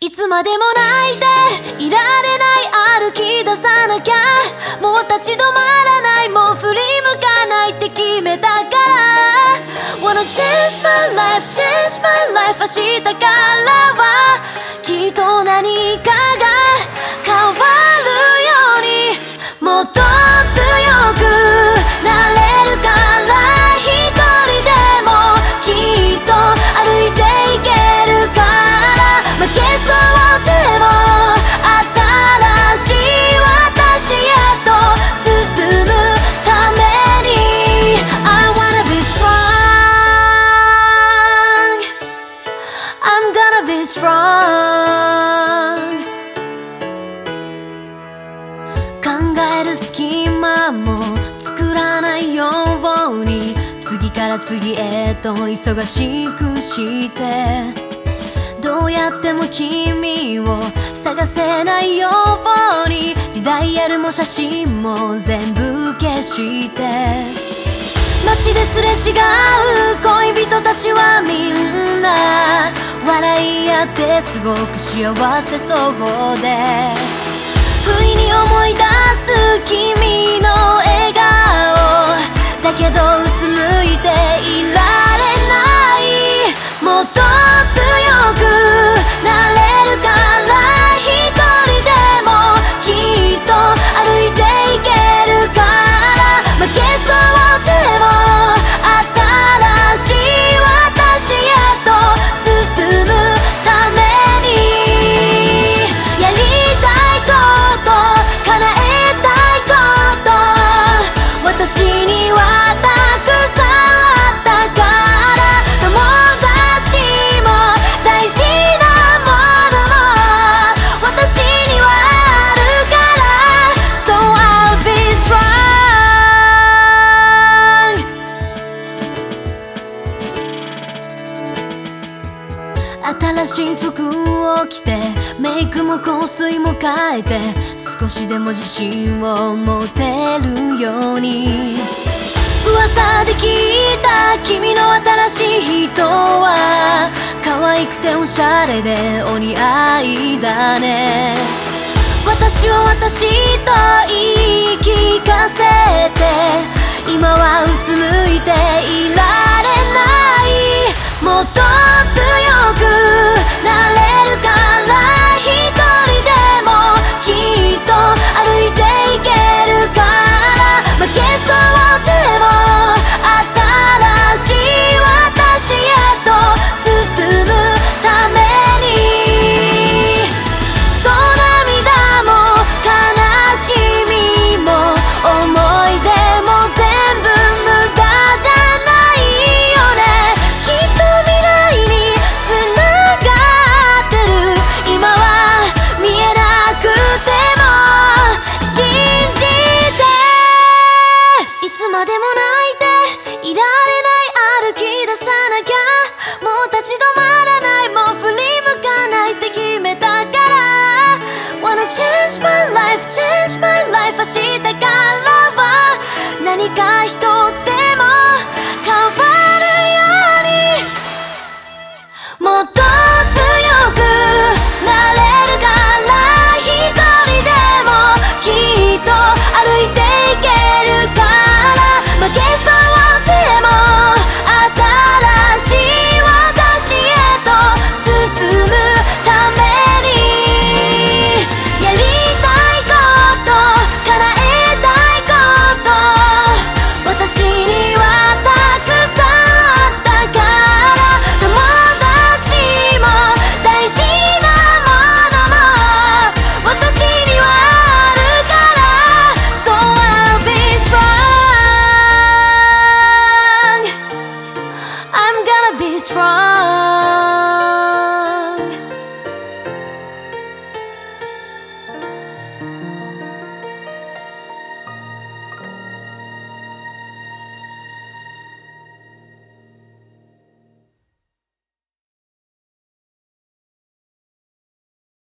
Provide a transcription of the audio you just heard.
いつまでも泣いていられない歩き出さなきゃもう立ち止まらないもう振り向かないって決めたから。Wanna change my life change my life 明日からはきっと何かがから次へと忙しくして。どうやっても君を探せないように。リダイヤルも写真も全部消して。街ですれ違う恋人たちはみんな。笑い合ってすごく幸せそうで。不意に思い出す君しい服を着てメイクも香水も変えて少しでも自信を持てるように。噂で聞いた君の新しい人は可愛くておしゃれでお似合いだね。私は私と言い聞かせて今はうつむいていられ今でも泣いていられない歩き出さなきゃもう立ち止まらないもう振り向かないって決めたから。Wanna change my life change my life 明日